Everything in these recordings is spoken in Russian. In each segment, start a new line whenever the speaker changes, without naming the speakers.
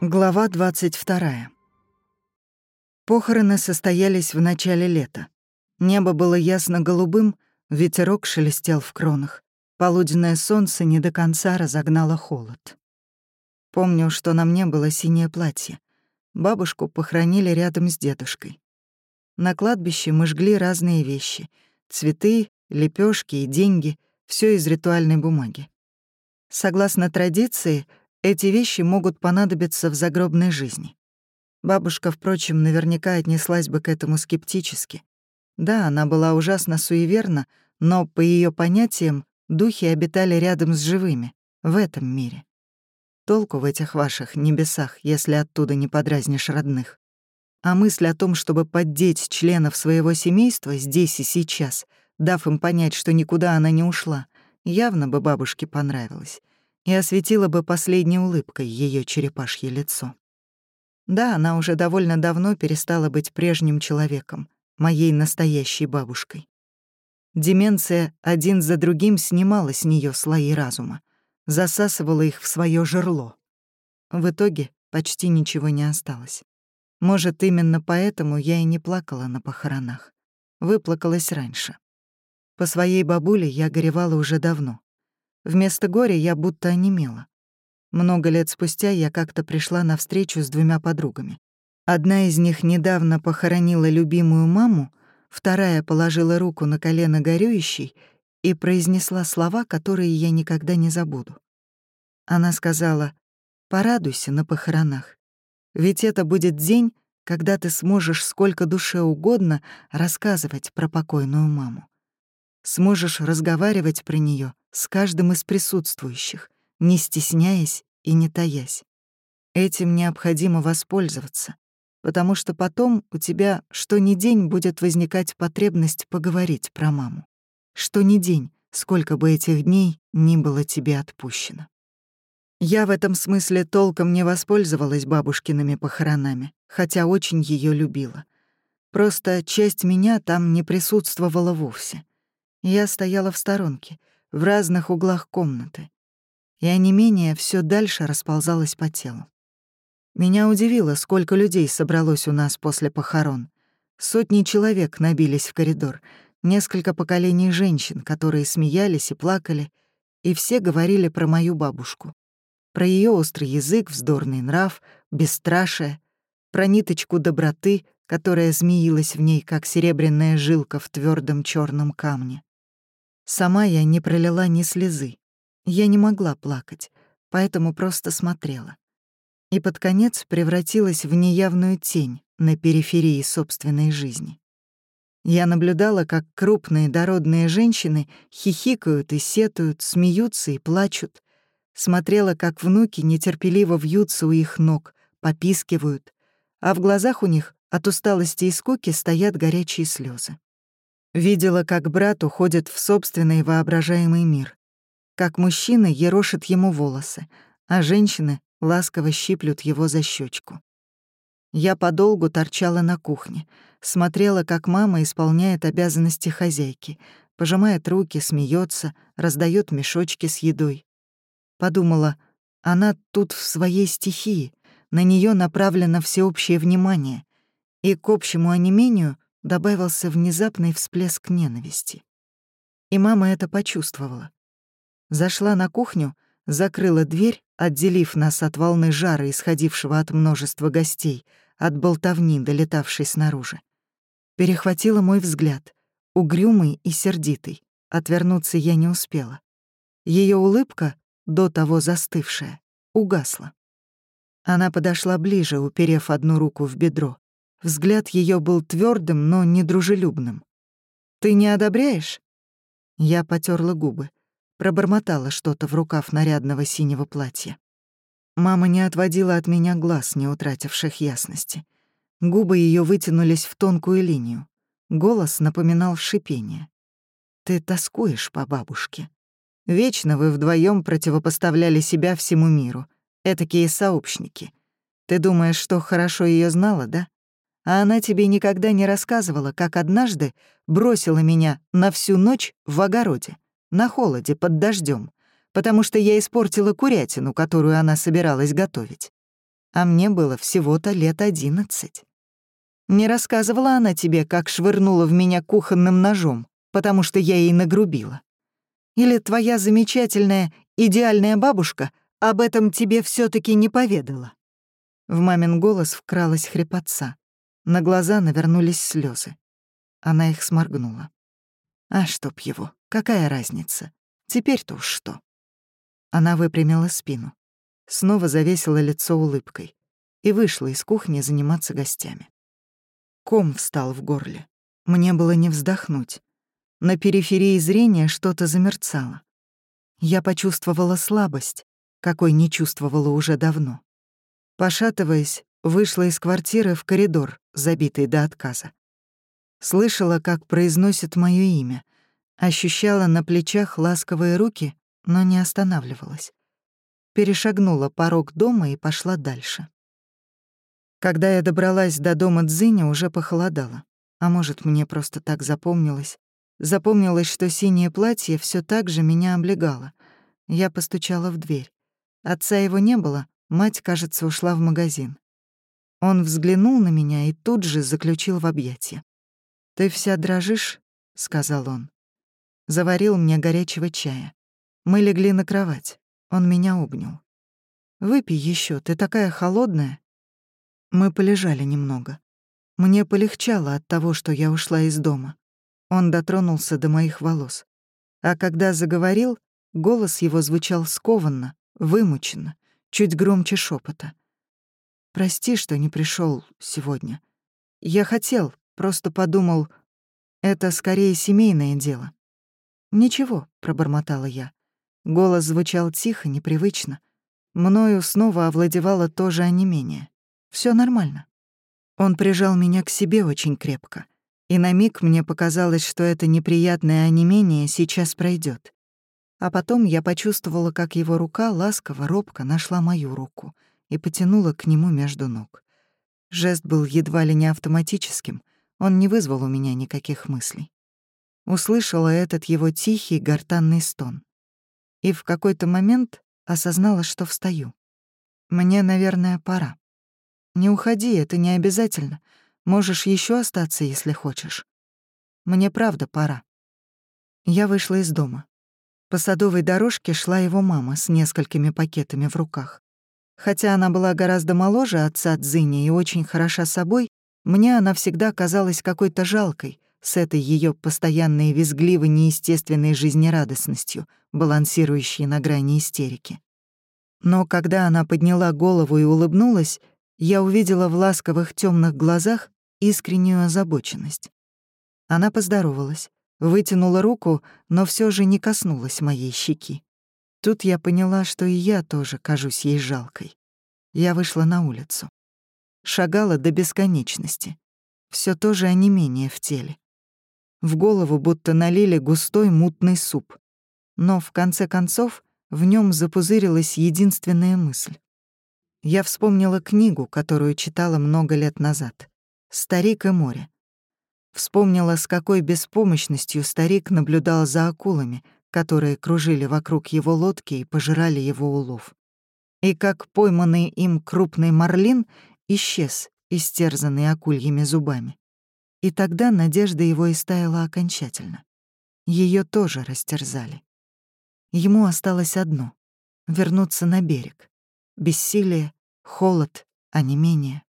Глава 22. Похороны состоялись в начале лета. Небо было ясно-голубым, ветерок шелестел в кронах. Полуденное солнце не до конца разогнало холод. Помню, что на мне было синее платье. Бабушку похоронили рядом с дедушкой. На кладбище мы жгли разные вещи — цветы, лепешки и деньги, все из ритуальной бумаги. Согласно традиции, эти вещи могут понадобиться в загробной жизни. Бабушка, впрочем, наверняка отнеслась бы к этому скептически. Да, она была ужасно суеверна, но, по ее понятиям, духи обитали рядом с живыми, в этом мире. Толку в этих ваших небесах, если оттуда не подразнишь родных. А мысль о том, чтобы поддеть членов своего семейства здесь и сейчас, дав им понять, что никуда она не ушла, явно бы бабушке понравилась и осветила бы последней улыбкой ее черепашье лицо. Да, она уже довольно давно перестала быть прежним человеком, моей настоящей бабушкой. Деменция один за другим снимала с нее слои разума, засасывала их в свое жерло. В итоге почти ничего не осталось. Может, именно поэтому я и не плакала на похоронах. Выплакалась раньше. По своей бабуле я горевала уже давно. Вместо горя я будто онемела. Много лет спустя я как-то пришла на встречу с двумя подругами. Одна из них недавно похоронила любимую маму, вторая положила руку на колено горюющей и произнесла слова, которые я никогда не забуду. Она сказала, «Порадуйся на похоронах, ведь это будет день, когда ты сможешь сколько душе угодно рассказывать про покойную маму. Сможешь разговаривать про нее с каждым из присутствующих, не стесняясь и не таясь. Этим необходимо воспользоваться, потому что потом у тебя что ни день будет возникать потребность поговорить про маму. Что ни день, сколько бы этих дней ни было тебе отпущено. Я в этом смысле толком не воспользовалась бабушкиными похоронами, хотя очень ее любила. Просто часть меня там не присутствовала вовсе. Я стояла в сторонке, в разных углах комнаты, и онемение все дальше расползалось по телу. Меня удивило, сколько людей собралось у нас после похорон. Сотни человек набились в коридор, несколько поколений женщин, которые смеялись и плакали, и все говорили про мою бабушку. Про ее острый язык, вздорный нрав, бесстрашие, про ниточку доброты, которая змеилась в ней, как серебряная жилка в твердом черном камне. Сама я не пролила ни слезы. Я не могла плакать, поэтому просто смотрела. И под конец превратилась в неявную тень на периферии собственной жизни. Я наблюдала, как крупные дородные женщины хихикают и сетуют, смеются и плачут. Смотрела, как внуки нетерпеливо вьются у их ног, попискивают, а в глазах у них от усталости и скуки стоят горячие слезы. Видела, как брат уходит в собственный воображаемый мир, как мужчина ерошит ему волосы, а женщины ласково щиплют его за щечку. Я подолгу торчала на кухне, смотрела, как мама исполняет обязанности хозяйки, пожимает руки, смеется, раздает мешочки с едой. Подумала, она тут в своей стихии, на нее направлено всеобщее внимание, и к общему онемению добавился внезапный всплеск ненависти. И мама это почувствовала. Зашла на кухню, закрыла дверь, отделив нас от волны жара, исходившего от множества гостей, от болтовни, долетавшей снаружи. Перехватила мой взгляд, угрюмый и сердитый. Отвернуться я не успела. Ее улыбка, до того застывшая, угасла. Она подошла ближе, уперев одну руку в бедро. Взгляд ее был твердым, но недружелюбным. «Ты не одобряешь?» Я потерла губы, пробормотала что-то в рукав нарядного синего платья. Мама не отводила от меня глаз, не утративших ясности. Губы ее вытянулись в тонкую линию. Голос напоминал шипение. «Ты тоскуешь по бабушке. Вечно вы вдвоем противопоставляли себя всему миру. Этакие сообщники. Ты думаешь, что хорошо ее знала, да? А она тебе никогда не рассказывала, как однажды бросила меня на всю ночь в огороде, на холоде, под дождем, потому что я испортила курятину, которую она собиралась готовить. А мне было всего-то лет одиннадцать. Не рассказывала она тебе, как швырнула в меня кухонным ножом, потому что я ей нагрубила. Или твоя замечательная, идеальная бабушка об этом тебе все таки не поведала?» В мамин голос вкралась хрипотца. На глаза навернулись слезы. Она их сморгнула. «А чтоб его, какая разница? Теперь-то уж что?» Она выпрямила спину, снова завесила лицо улыбкой и вышла из кухни заниматься гостями. Ком встал в горле. Мне было не вздохнуть. На периферии зрения что-то замерцало. Я почувствовала слабость, какой не чувствовала уже давно. Пошатываясь, вышла из квартиры в коридор, забитый до отказа. Слышала, как произносит моё имя, ощущала на плечах ласковые руки, но не останавливалась. Перешагнула порог дома и пошла дальше. Когда я добралась до дома Дзиня, уже похолодало. А может, мне просто так запомнилось. Запомнилось, что синее платье все так же меня облегало. Я постучала в дверь. Отца его не было, мать, кажется, ушла в магазин. Он взглянул на меня и тут же заключил в объятия. «Ты вся дрожишь?» — сказал он. Заварил мне горячего чая. Мы легли на кровать. Он меня обнял. «Выпей еще, ты такая холодная». Мы полежали немного. Мне полегчало от того, что я ушла из дома. Он дотронулся до моих волос. А когда заговорил, голос его звучал скованно, вымученно, чуть громче шепота. «Прости, что не пришел сегодня. Я хотел, просто подумал, это скорее семейное дело». «Ничего», — пробормотала я. Голос звучал тихо, непривычно. Мною снова овладевало то же онемение. Все нормально». Он прижал меня к себе очень крепко и на миг мне показалось, что это неприятное онемение сейчас пройдет. А потом я почувствовала, как его рука ласково, робко нашла мою руку и потянула к нему между ног. Жест был едва ли не автоматическим, он не вызвал у меня никаких мыслей. Услышала этот его тихий гортанный стон. И в какой-то момент осознала, что встаю. Мне, наверное, пора. Не уходи, это не обязательно. Можешь еще остаться, если хочешь. Мне правда пора. Я вышла из дома. По садовой дорожке шла его мама с несколькими пакетами в руках. Хотя она была гораздо моложе отца Дзыни и очень хороша собой, мне она всегда казалась какой-то жалкой, с этой ее постоянной визгливой неестественной жизнерадостностью, балансирующей на грани истерики. Но когда она подняла голову и улыбнулась, я увидела в ласковых темных глазах искреннюю озабоченность. Она поздоровалась, вытянула руку, но все же не коснулась моей щеки. Тут я поняла, что и я тоже кажусь ей жалкой. Я вышла на улицу. Шагала до бесконечности. Все то же онемение в теле. В голову будто налили густой мутный суп. Но в конце концов в нем запузырилась единственная мысль. Я вспомнила книгу, которую читала много лет назад. Старик и море. Вспомнила, с какой беспомощностью старик наблюдал за акулами, которые кружили вокруг его лодки и пожирали его улов. И как пойманный им крупный марлин исчез, истерзанный акульями зубами. И тогда надежда его истаяла окончательно. Ее тоже растерзали. Ему осталось одно — вернуться на берег. Бессилие, холод, онемение.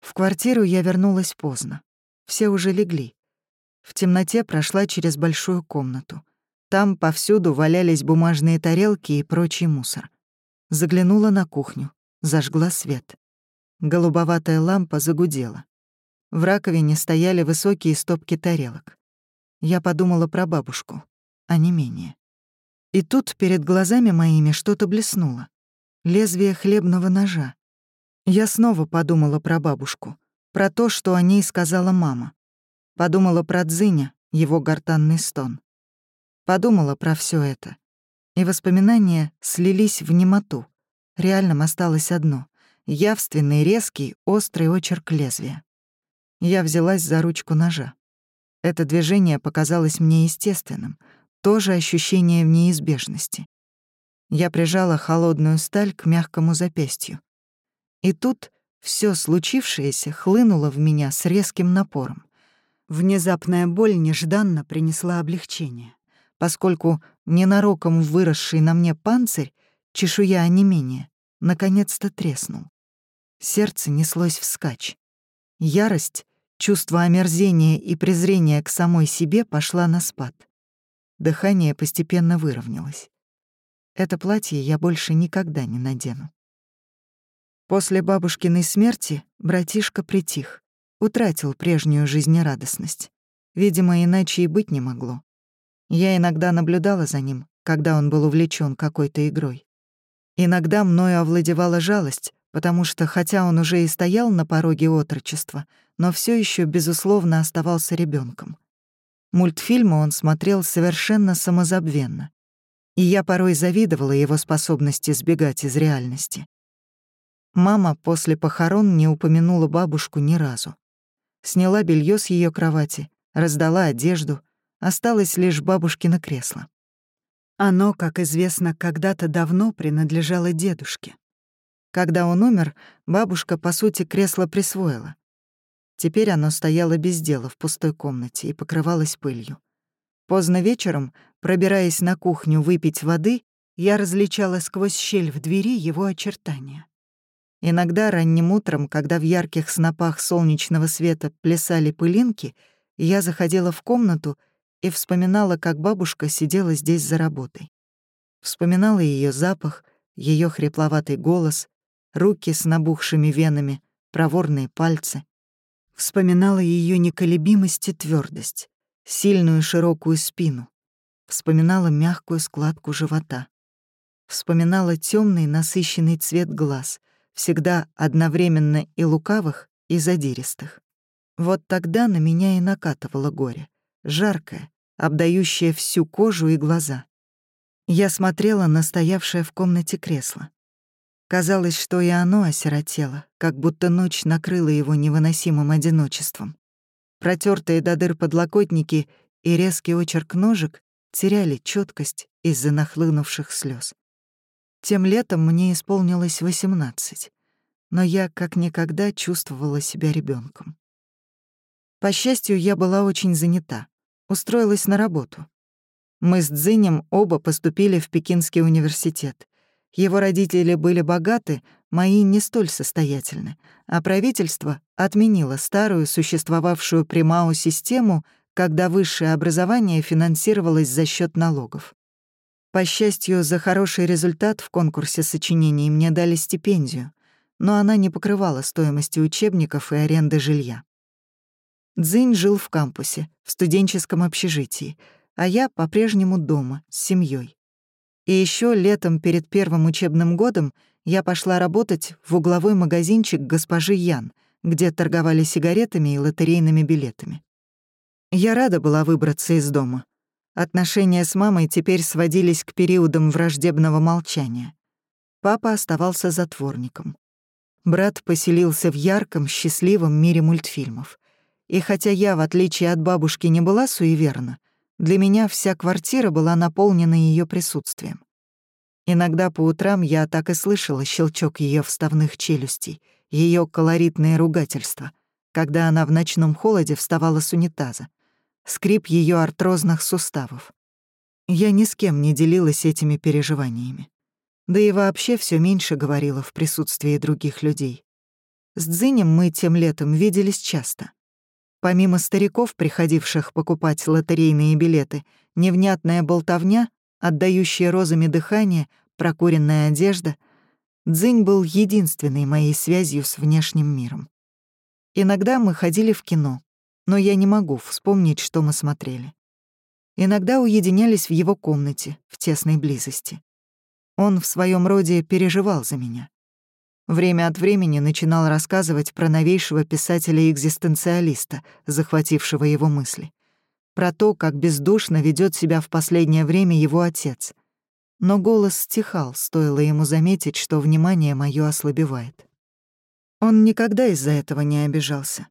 В квартиру я вернулась поздно. Все уже легли. В темноте прошла через большую комнату. Там повсюду валялись бумажные тарелки и прочий мусор. Заглянула на кухню, зажгла свет. Голубоватая лампа загудела. В раковине стояли высокие стопки тарелок. Я подумала про бабушку, а не менее. И тут перед глазами моими что-то блеснуло. Лезвие хлебного ножа. Я снова подумала про бабушку, про то, что о ней сказала мама. Подумала про Дзыня, его гортанный стон. Подумала про все это. И воспоминания слились в немоту. Реальным осталось одно. явственный, резкий, острый очерк лезвия. Я взялась за ручку ножа. Это движение показалось мне естественным, тоже ощущение в неизбежности. Я прижала холодную сталь к мягкому запястью. И тут все случившееся хлынуло в меня с резким напором. Внезапная боль нежданно принесла облегчение, поскольку ненароком выросший на мне панцирь, чешуя онемения, наконец-то треснул. Сердце неслось вскачь. Ярость, чувство омерзения и презрения к самой себе пошла на спад. Дыхание постепенно выровнялось. Это платье я больше никогда не надену. После бабушкиной смерти братишка притих, утратил прежнюю жизнерадостность. Видимо, иначе и быть не могло. Я иногда наблюдала за ним, когда он был увлечен какой-то игрой. Иногда мною овладевала жалость, потому что, хотя он уже и стоял на пороге отрочества, но все еще безусловно, оставался ребенком. Мультфильмы он смотрел совершенно самозабвенно. И я порой завидовала его способности сбегать из реальности. Мама после похорон не упомянула бабушку ни разу. Сняла белье с ее кровати, раздала одежду, осталось лишь бабушкино кресло. Оно, как известно, когда-то давно принадлежало дедушке. Когда он умер, бабушка, по сути, кресло присвоила. Теперь оно стояло без дела в пустой комнате и покрывалось пылью. Поздно вечером, пробираясь на кухню выпить воды, я различала сквозь щель в двери его очертания. Иногда ранним утром, когда в ярких снопах солнечного света плясали пылинки, я заходила в комнату и вспоминала, как бабушка сидела здесь за работой. Вспоминала ее запах, ее хрипловатый голос, руки с набухшими венами, проворные пальцы. Вспоминала ее неколебимость и твердость, сильную широкую спину. Вспоминала мягкую складку живота. Вспоминала темный насыщенный цвет глаз, всегда одновременно и лукавых, и задиристых. Вот тогда на меня и накатывало горе, жаркое, обдающее всю кожу и глаза. Я смотрела на стоявшее в комнате кресло. Казалось, что и оно осиротело, как будто ночь накрыла его невыносимым одиночеством. Протертые до дыр подлокотники и резкий очерк ножек теряли четкость из-за нахлынувших слез. Тем летом мне исполнилось 18, но я как никогда чувствовала себя ребенком. По счастью, я была очень занята, устроилась на работу. Мы с Дзинем оба поступили в Пекинский университет. Его родители были богаты, мои не столь состоятельны, а правительство отменило старую, существовавшую при МАО систему, когда высшее образование финансировалось за счет налогов. По счастью, за хороший результат в конкурсе сочинений мне дали стипендию, но она не покрывала стоимости учебников и аренды жилья. Дзинь жил в кампусе, в студенческом общежитии, а я по-прежнему дома, с семьей. И еще летом перед первым учебным годом я пошла работать в угловой магазинчик госпожи Ян, где торговали сигаретами и лотерейными билетами. Я рада была выбраться из дома. Отношения с мамой теперь сводились к периодам враждебного молчания. Папа оставался затворником. Брат поселился в ярком, счастливом мире мультфильмов. И хотя я, в отличие от бабушки, не была суеверна, для меня вся квартира была наполнена ее присутствием. Иногда по утрам я так и слышала щелчок ее вставных челюстей, ее колоритные ругательства, когда она в ночном холоде вставала с унитаза, скрип ее артрозных суставов. Я ни с кем не делилась этими переживаниями. Да и вообще все меньше говорила в присутствии других людей. С Дзинем мы тем летом виделись часто. Помимо стариков, приходивших покупать лотерейные билеты, невнятная болтовня, отдающая розами дыхание, прокуренная одежда, Дзинь был единственной моей связью с внешним миром. Иногда мы ходили в кино, но я не могу вспомнить, что мы смотрели. Иногда уединялись в его комнате, в тесной близости. Он в своем роде переживал за меня. Время от времени начинал рассказывать про новейшего писателя-экзистенциалиста, захватившего его мысли. Про то, как бездушно ведет себя в последнее время его отец. Но голос стихал, стоило ему заметить, что внимание мое ослабевает. Он никогда из-за этого не обижался.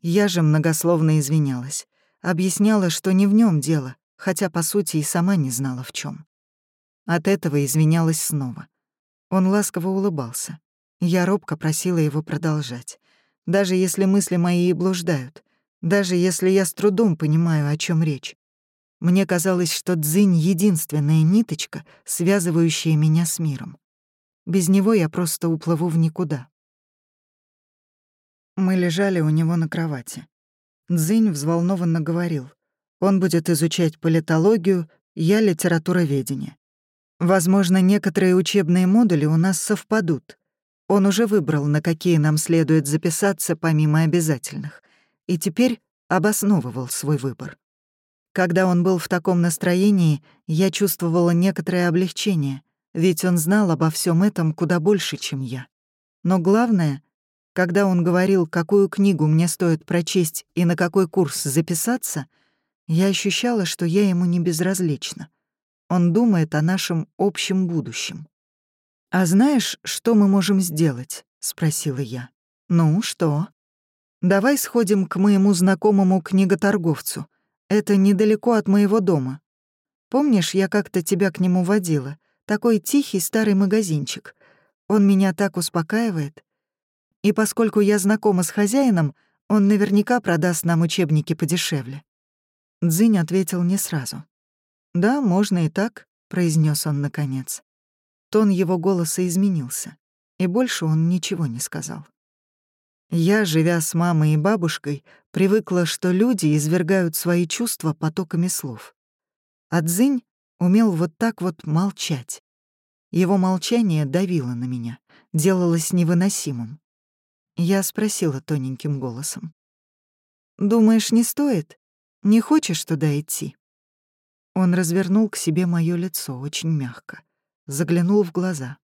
Я же многословно извинялась, объясняла, что не в нем дело, хотя, по сути, и сама не знала в чем. От этого извинялась снова. Он ласково улыбался. Я робко просила его продолжать. Даже если мысли мои и блуждают, даже если я с трудом понимаю, о чем речь. Мне казалось, что дзынь — единственная ниточка, связывающая меня с миром. Без него я просто уплыву в никуда. Мы лежали у него на кровати. Дзынь взволнованно говорил. Он будет изучать политологию, я — литературоведение. Возможно, некоторые учебные модули у нас совпадут. Он уже выбрал, на какие нам следует записаться помимо обязательных, и теперь обосновывал свой выбор. Когда он был в таком настроении, я чувствовала некоторое облегчение, ведь он знал обо всем этом куда больше, чем я. Но главное, когда он говорил, какую книгу мне стоит прочесть и на какой курс записаться, я ощущала, что я ему не безразлична. Он думает о нашем общем будущем. «А знаешь, что мы можем сделать?» — спросила я. «Ну, что?» «Давай сходим к моему знакомому книготорговцу. Это недалеко от моего дома. Помнишь, я как-то тебя к нему водила? Такой тихий старый магазинчик. Он меня так успокаивает. И поскольку я знакома с хозяином, он наверняка продаст нам учебники подешевле». Дзинь ответил не сразу. «Да, можно и так», — произнес он наконец. Тон его голоса изменился, и больше он ничего не сказал. Я, живя с мамой и бабушкой, привыкла, что люди извергают свои чувства потоками слов. А Дзинь умел вот так вот молчать. Его молчание давило на меня, делалось невыносимым. Я спросила тоненьким голосом. «Думаешь, не стоит? Не хочешь туда идти?» Он развернул к себе моё лицо очень мягко, заглянул в глаза.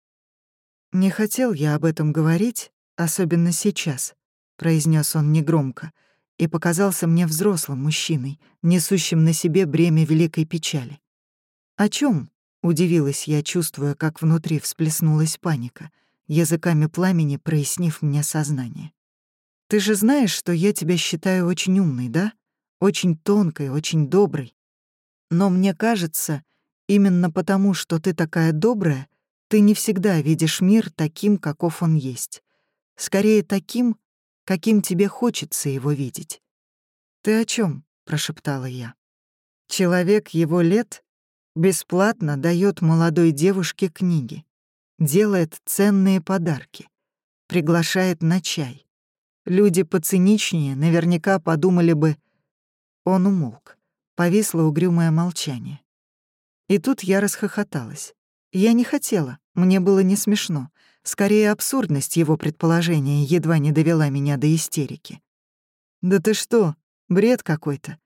«Не хотел я об этом говорить, особенно сейчас», — произнес он негромко, и показался мне взрослым мужчиной, несущим на себе бремя великой печали. «О чем? удивилась я, чувствуя, как внутри всплеснулась паника — языками пламени прояснив мне сознание. «Ты же знаешь, что я тебя считаю очень умной, да? Очень тонкой, очень доброй. Но мне кажется, именно потому, что ты такая добрая, ты не всегда видишь мир таким, каков он есть. Скорее таким, каким тебе хочется его видеть. «Ты о чем? прошептала я. Человек его лет бесплатно дает молодой девушке книги делает ценные подарки, приглашает на чай. Люди поциничнее наверняка подумали бы... Он умолк. Повисло угрюмое молчание. И тут я расхохоталась. Я не хотела, мне было не смешно. Скорее, абсурдность его предположения едва не довела меня до истерики. «Да ты что, бред какой-то.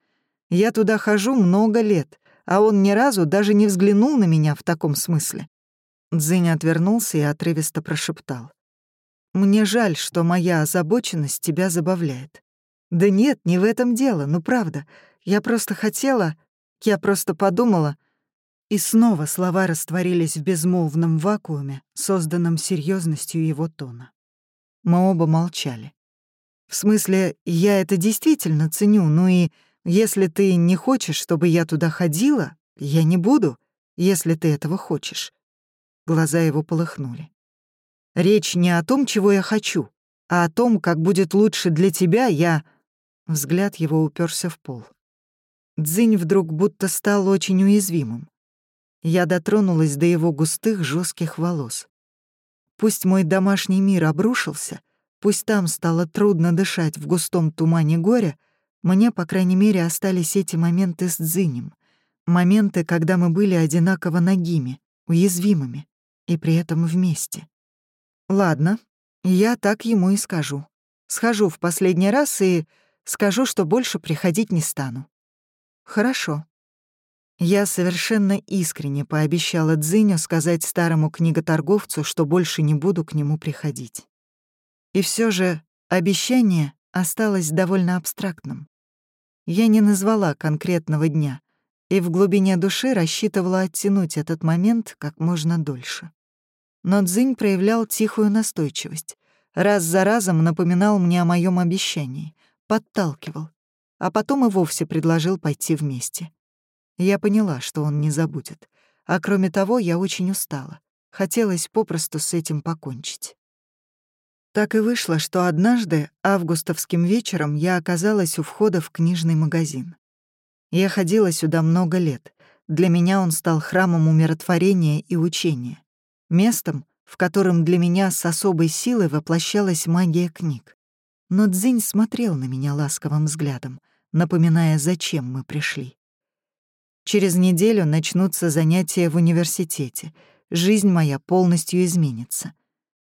Я туда хожу много лет, а он ни разу даже не взглянул на меня в таком смысле. Дзинь отвернулся и отрывисто прошептал. «Мне жаль, что моя озабоченность тебя забавляет». «Да нет, не в этом дело, ну правда. Я просто хотела... Я просто подумала...» И снова слова растворились в безмолвном вакууме, созданном серьезностью его тона. Мы оба молчали. «В смысле, я это действительно ценю, ну и если ты не хочешь, чтобы я туда ходила, я не буду, если ты этого хочешь. Глаза его полыхнули. «Речь не о том, чего я хочу, а о том, как будет лучше для тебя, я...» Взгляд его уперся в пол. Дзинь вдруг будто стал очень уязвимым. Я дотронулась до его густых жестких волос. Пусть мой домашний мир обрушился, пусть там стало трудно дышать в густом тумане горя, мне, по крайней мере, остались эти моменты с Дзинем. Моменты, когда мы были одинаково нагими, уязвимыми и при этом вместе. Ладно, я так ему и скажу. Схожу в последний раз и скажу, что больше приходить не стану. Хорошо. Я совершенно искренне пообещала Дзиню сказать старому книготорговцу, что больше не буду к нему приходить. И все же обещание осталось довольно абстрактным. Я не назвала конкретного дня и в глубине души рассчитывала оттянуть этот момент как можно дольше. Но Цзинь проявлял тихую настойчивость. раз за разом напоминал мне о моем обещании, подталкивал, а потом и вовсе предложил пойти вместе. Я поняла, что он не забудет. А кроме того, я очень устала. Хотелось попросту с этим покончить. Так и вышло, что однажды, августовским вечером, я оказалась у входа в книжный магазин. Я ходила сюда много лет. Для меня он стал храмом умиротворения и учения. Местом, в котором для меня с особой силой воплощалась магия книг. Но Дзинь смотрел на меня ласковым взглядом, напоминая, зачем мы пришли. Через неделю начнутся занятия в университете. Жизнь моя полностью изменится.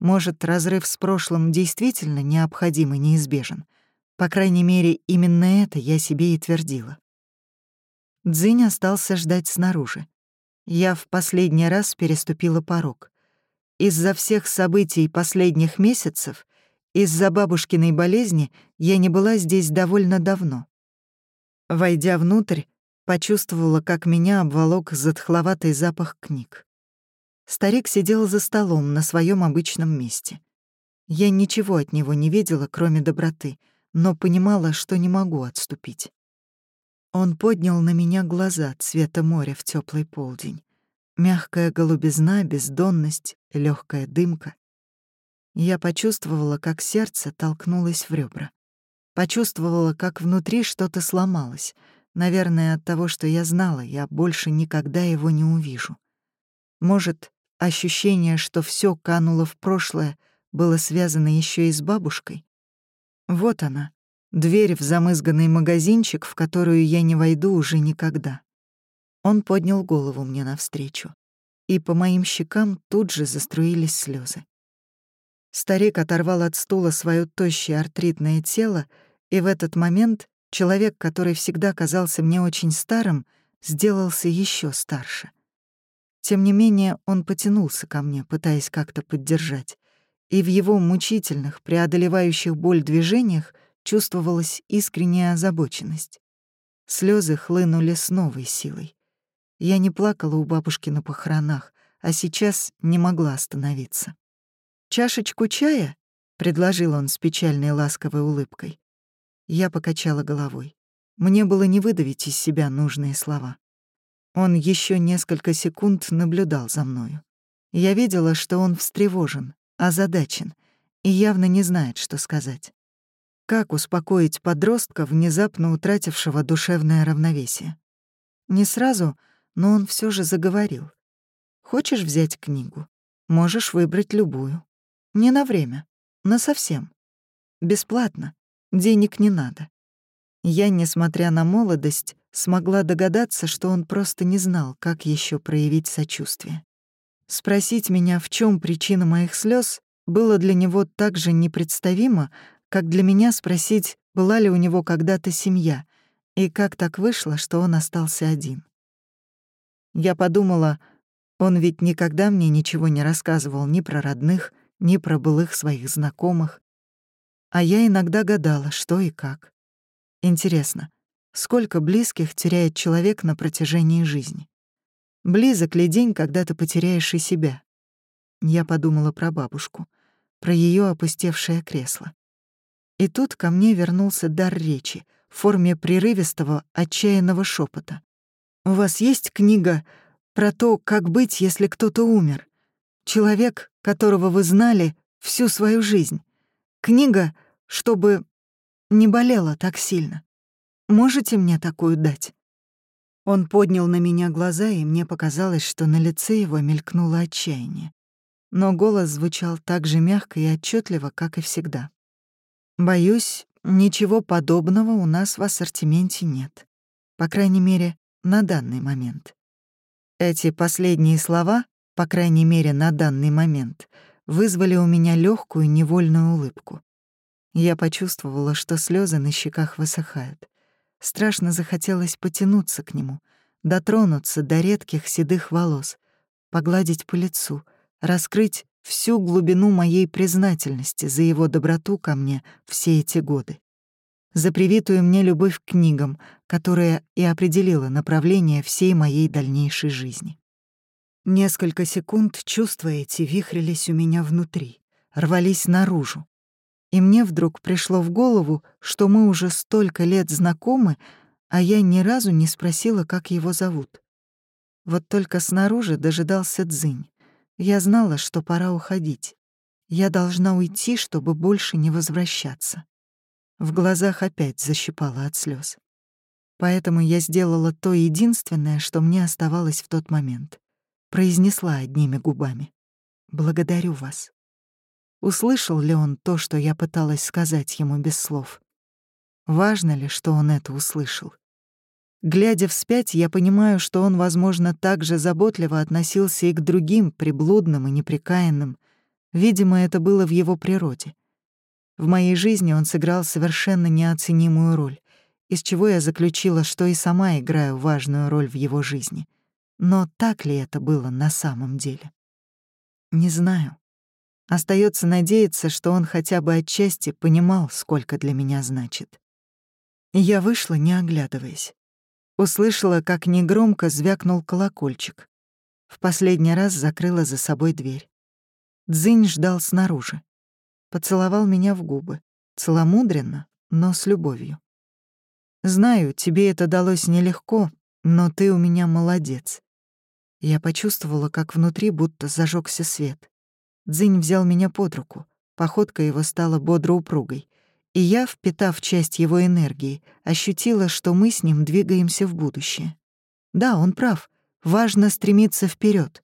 Может, разрыв с прошлым действительно необходим и неизбежен. По крайней мере, именно это я себе и твердила. Дзинь остался ждать снаружи. Я в последний раз переступила порог. Из-за всех событий последних месяцев, из-за бабушкиной болезни, я не была здесь довольно давно. Войдя внутрь, почувствовала, как меня обволок затхловатый запах книг. Старик сидел за столом на своем обычном месте. Я ничего от него не видела, кроме доброты, но понимала, что не могу отступить. Он поднял на меня глаза цвета моря в теплый полдень. Мягкая голубизна, бездонность, легкая дымка. Я почувствовала, как сердце толкнулось в ребра. Почувствовала, как внутри что-то сломалось. Наверное, от того, что я знала, я больше никогда его не увижу. Может, ощущение, что все кануло в прошлое, было связано еще и с бабушкой? Вот она, дверь в замызганный магазинчик, в которую я не войду уже никогда. Он поднял голову мне навстречу, и по моим щекам тут же заструились слезы. Старик оторвал от стула свое тощее артритное тело, и в этот момент человек, который всегда казался мне очень старым, сделался еще старше. Тем не менее, он потянулся ко мне, пытаясь как-то поддержать, и в его мучительных, преодолевающих боль движениях чувствовалась искренняя озабоченность. Слезы хлынули с новой силой. Я не плакала у бабушки на похоронах, а сейчас не могла остановиться. «Чашечку чая?» — предложил он с печальной ласковой улыбкой. Я покачала головой. Мне было не выдавить из себя нужные слова. Он еще несколько секунд наблюдал за мною. Я видела, что он встревожен, озадачен и явно не знает, что сказать. Как успокоить подростка, внезапно утратившего душевное равновесие? Не сразу, но он все же заговорил. «Хочешь взять книгу? Можешь выбрать любую. Не на время, на совсем. Бесплатно, денег не надо». Я, несмотря на молодость, смогла догадаться, что он просто не знал, как еще проявить сочувствие. Спросить меня, в чем причина моих слез, было для него так же непредставимо, как для меня спросить, была ли у него когда-то семья, и как так вышло, что он остался один. Я подумала, он ведь никогда мне ничего не рассказывал ни про родных, ни про былых своих знакомых. А я иногда гадала, что и как. Интересно, сколько близких теряет человек на протяжении жизни? Близок ли день, когда ты потеряешь и себя? Я подумала про бабушку, про ее опустевшее кресло. И тут ко мне вернулся дар речи в форме прерывистого, отчаянного шепота. У вас есть книга про то, как быть, если кто-то умер? Человек, которого вы знали всю свою жизнь. Книга, чтобы не болела так сильно. Можете мне такую дать?» Он поднял на меня глаза, и мне показалось, что на лице его мелькнуло отчаяние. Но голос звучал так же мягко и отчетливо, как и всегда. «Боюсь, ничего подобного у нас в ассортименте нет. По крайней мере, на данный момент. Эти последние слова, по крайней мере, на данный момент, вызвали у меня легкую невольную улыбку. Я почувствовала, что слезы на щеках высыхают. Страшно захотелось потянуться к нему, дотронуться до редких седых волос, погладить по лицу, раскрыть всю глубину моей признательности за его доброту ко мне все эти годы за привитую мне любовь к книгам, которая и определила направление всей моей дальнейшей жизни. Несколько секунд чувства эти вихрились у меня внутри, рвались наружу. И мне вдруг пришло в голову, что мы уже столько лет знакомы, а я ни разу не спросила, как его зовут. Вот только снаружи дожидался Дзынь. Я знала, что пора уходить. Я должна уйти, чтобы больше не возвращаться. В глазах опять защипало от слез. Поэтому я сделала то единственное, что мне оставалось в тот момент. Произнесла одними губами. «Благодарю вас». Услышал ли он то, что я пыталась сказать ему без слов? Важно ли, что он это услышал? Глядя вспять, я понимаю, что он, возможно, так же заботливо относился и к другим, приблудным и неприкаянным. Видимо, это было в его природе. В моей жизни он сыграл совершенно неоценимую роль, из чего я заключила, что и сама играю важную роль в его жизни. Но так ли это было на самом деле? Не знаю. Остается надеяться, что он хотя бы отчасти понимал, сколько для меня значит. Я вышла, не оглядываясь. Услышала, как негромко звякнул колокольчик. В последний раз закрыла за собой дверь. Дзынь ждал снаружи. Поцеловал меня в губы. Целомудренно, но с любовью. «Знаю, тебе это далось нелегко, но ты у меня молодец». Я почувствовала, как внутри будто зажегся свет. Дзынь взял меня под руку. Походка его стала бодро упругой. И я, впитав часть его энергии, ощутила, что мы с ним двигаемся в будущее. Да, он прав. Важно стремиться вперед.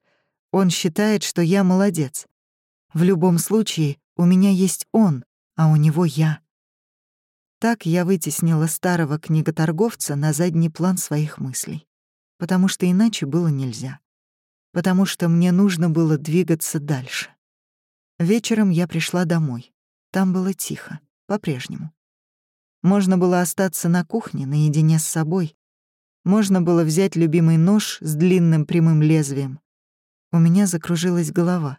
Он считает, что я молодец. В любом случае, у меня есть он, а у него я. Так я вытеснила старого книготорговца на задний план своих мыслей. Потому что иначе было нельзя. Потому что мне нужно было двигаться дальше. Вечером я пришла домой. Там было тихо, по-прежнему. Можно было остаться на кухне наедине с собой. Можно было взять любимый нож с длинным прямым лезвием. У меня закружилась голова.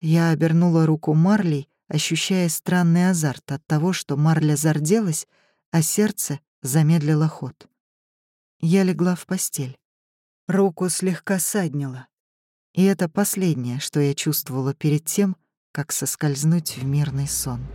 Я обернула руку Марли, ощущая странный азарт от того, что Марля зарделась, а сердце замедлило ход. Я легла в постель. Руку слегка саднила. И это последнее, что я чувствовала перед тем, как соскользнуть в мирный сон.